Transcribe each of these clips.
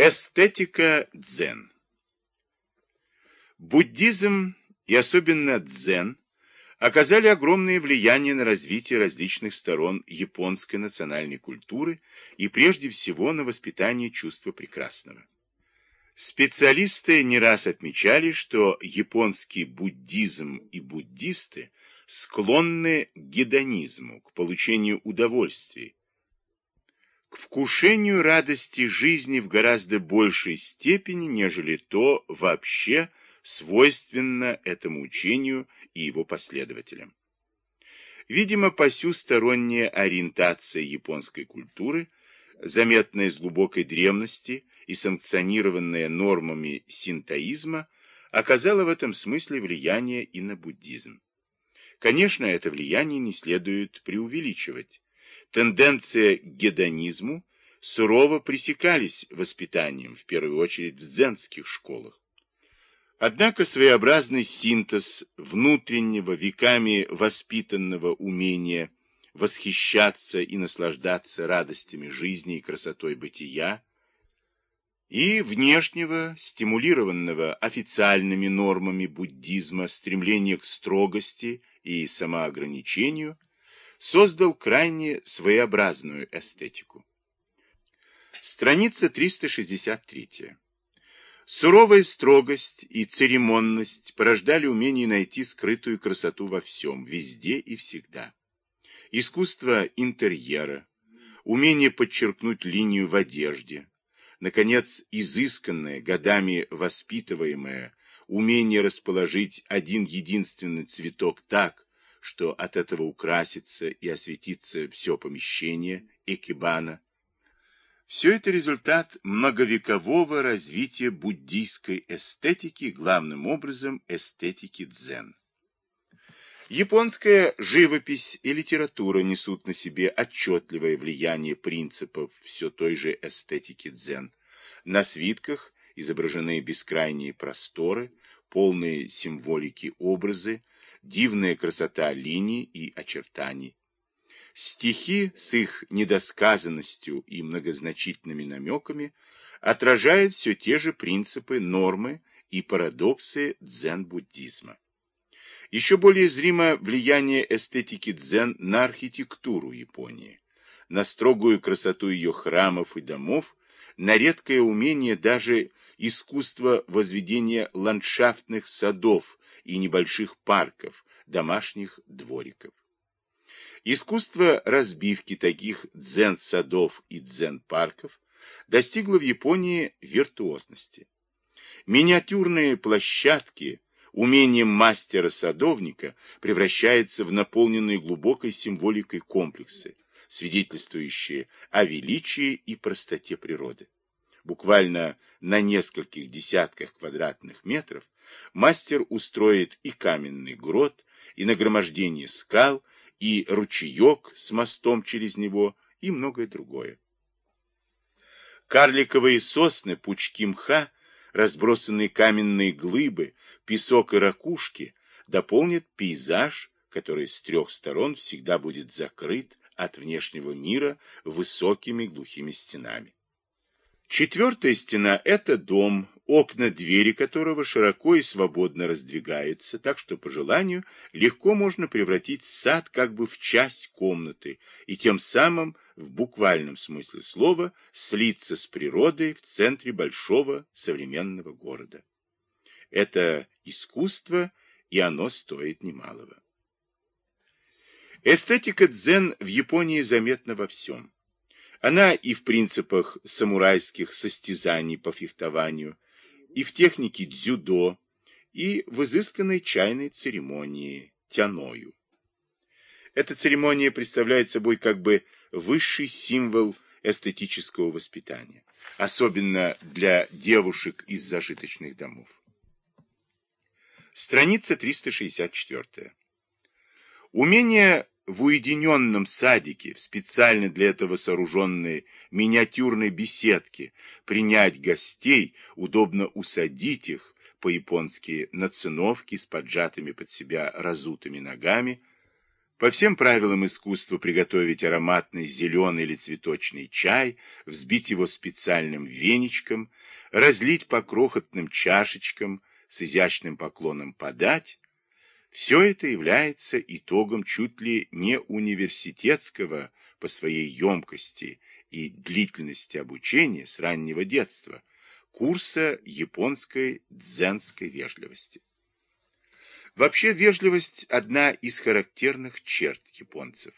Эстетика дзен. Буддизм и особенно дзен оказали огромное влияние на развитие различных сторон японской национальной культуры и прежде всего на воспитание чувства прекрасного. Специалисты не раз отмечали, что японский буддизм и буддисты склонны к гедонизму, к получению удовольствий, вкушению радости жизни в гораздо большей степени, нежели то вообще свойственно этому учению и его последователям. Видимо, посюсторонняя ориентация японской культуры, заметная с глубокой древности и санкционированная нормами синтоизма, оказала в этом смысле влияние и на буддизм. Конечно, это влияние не следует преувеличивать тенденция к гедонизму сурово пресекались воспитанием, в первую очередь в дзенских школах. Однако своеобразный синтез внутреннего, веками воспитанного умения восхищаться и наслаждаться радостями жизни и красотой бытия, и внешнего, стимулированного официальными нормами буддизма стремления к строгости и самоограничению – создал крайне своеобразную эстетику. Страница 363. Суровая строгость и церемонность порождали умение найти скрытую красоту во всем, везде и всегда. Искусство интерьера, умение подчеркнуть линию в одежде, наконец, изысканное, годами воспитываемое, умение расположить один единственный цветок так, что от этого украсится и осветится все помещение экибана. Все это результат многовекового развития буддийской эстетики, главным образом эстетики дзен. Японская живопись и литература несут на себе отчетливое влияние принципов все той же эстетики дзен. На свитках изображены бескрайние просторы, полные символики образы, дивная красота линий и очертаний. Стихи с их недосказанностью и многозначительными намеками отражают все те же принципы, нормы и парадоксы дзен-буддизма. Еще более зримо влияние эстетики дзен на архитектуру Японии, на строгую красоту ее храмов и домов, на редкое умение даже искусства возведения ландшафтных садов и небольших парков, домашних двориков. Искусство разбивки таких дзен-садов и дзен-парков достигло в Японии виртуозности. Миниатюрные площадки умением мастера-садовника превращаются в наполненные глубокой символикой комплексы, свидетельствующие о величии и простоте природы буквально на нескольких десятках квадратных метров, мастер устроит и каменный грот, и нагромождение скал, и ручеек с мостом через него, и многое другое. Карликовые сосны, пучки мха, разбросанные каменные глыбы, песок и ракушки дополнят пейзаж, который с трех сторон всегда будет закрыт от внешнего мира высокими глухими стенами. Четвертая стена – это дом, окна двери которого широко и свободно раздвигаются, так что по желанию легко можно превратить сад как бы в часть комнаты и тем самым, в буквальном смысле слова, слиться с природой в центре большого современного города. Это искусство, и оно стоит немалого. Эстетика дзен в Японии заметна во всем. Она и в принципах самурайских состязаний по фехтованию, и в технике дзюдо, и в изысканной чайной церемонии тяною. Эта церемония представляет собой как бы высший символ эстетического воспитания, особенно для девушек из зажиточных домов. Страница 364. Умение в уединенном садике, в специально для этого сооруженной миниатюрной беседке, принять гостей, удобно усадить их, по-японски на циновке с поджатыми под себя разутыми ногами, По всем правилам искусства приготовить ароматный зеленый или цветочный чай, взбить его специальным веничком, разлить по крохотным чашечкам, с изящным поклоном подать, все это является итогом чуть ли не университетского по своей емкости и длительности обучения с раннего детства курса японской дзенской вежливости. Вообще вежливость – одна из характерных черт японцев.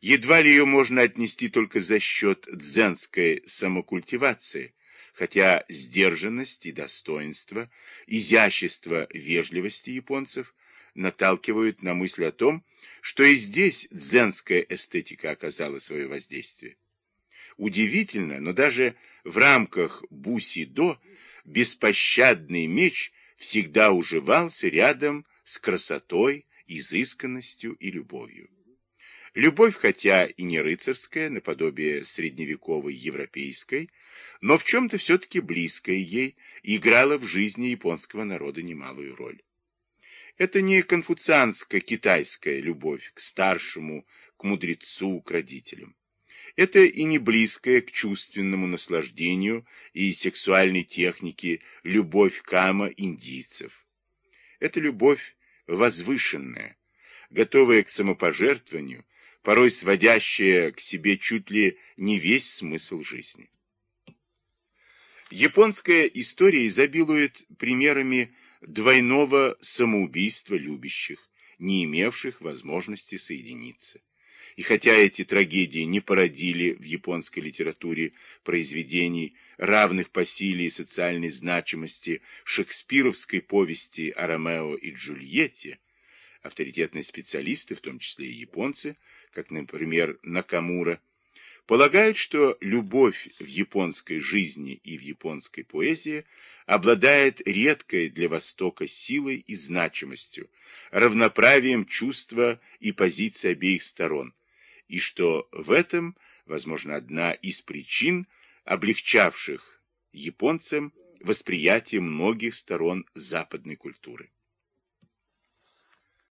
Едва ли ее можно отнести только за счет дзенской самокультивации, хотя сдержанность и достоинство, изящество вежливости японцев наталкивают на мысль о том, что и здесь дзенская эстетика оказала свое воздействие. Удивительно, но даже в рамках буси-до беспощадный меч всегда уживался рядом с красотой, изысканностью и любовью. Любовь, хотя и не рыцарская, наподобие средневековой европейской, но в чем-то все-таки близкая ей, играла в жизни японского народа немалую роль. Это не конфуцианско-китайская любовь к старшему, к мудрецу, к родителям. Это и не близкая к чувственному наслаждению и сексуальной технике любовь кама индийцев. Это любовь возвышенная, готовая к самопожертвованию, порой сводящая к себе чуть ли не весь смысл жизни. Японская история изобилует примерами двойного самоубийства любящих, не имевших возможности соединиться. И хотя эти трагедии не породили в японской литературе произведений, равных по силе и социальной значимости шекспировской повести о Ромео и Джульетте, авторитетные специалисты, в том числе и японцы, как, например, Накамура, полагают, что любовь в японской жизни и в японской поэзии обладает редкой для Востока силой и значимостью, равноправием чувства и позиции обеих сторон, и что в этом, возможно, одна из причин, облегчавших японцам восприятие многих сторон западной культуры.